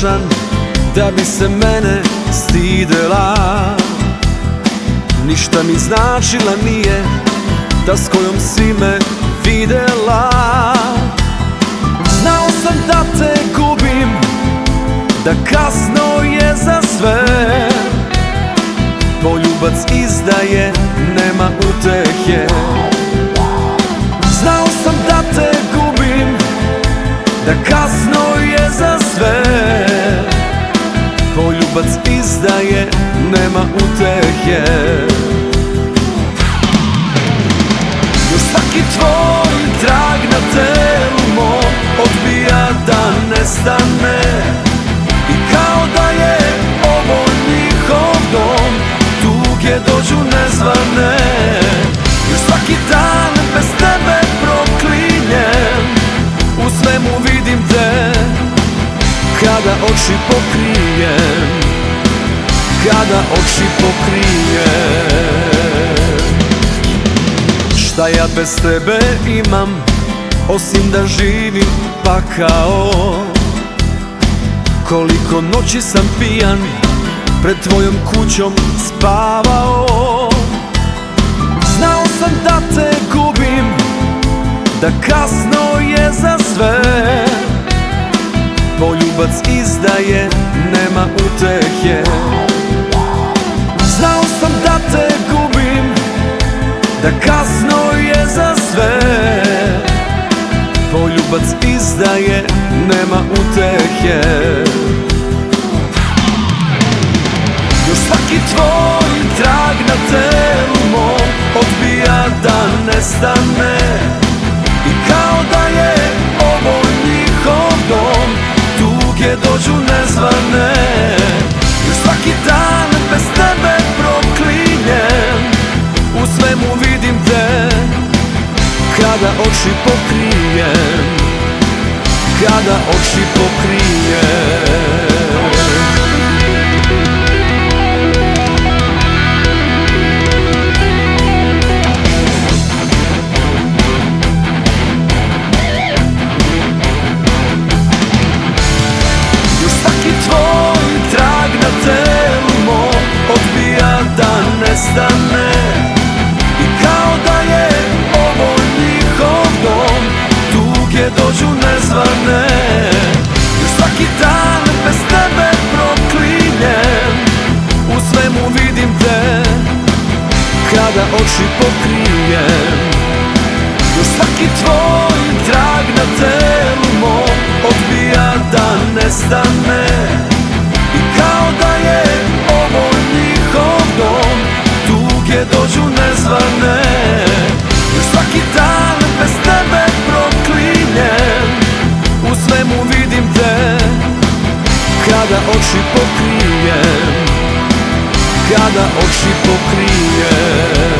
pogrešan Da bi se mene stidela. Ništa mi značila nije Da s kojom si me videla. Znao sam da te gubim Da kasno je za sve. Poljubac izdaje, nema utehe. Znao sam da te gubim Da kasno Poljubac izdaje, nema utehe. Još svaki tvoj trag na telu mom Odbija da nestane Kada oči pokrijem. Šta ja bez tebe imam Osim da živim pakao? Koliko noći sam pijan Pred tvojom kućom spavao? Znao sam da te gubim Da kasno je za sve. Poljubac izdaje, nema utehe kasno je za sve. Poljubac izdaje, nema utehe. Još svaki tvoj trag na telu mom Odbija da nestane Kada oči pokrijem Još svaki tvoj trag na telu mom Odbija da I dođu nezvane U svemu vidim te Kada oči pokrijem. Još svaki tvoj trag Kada oči pokrijem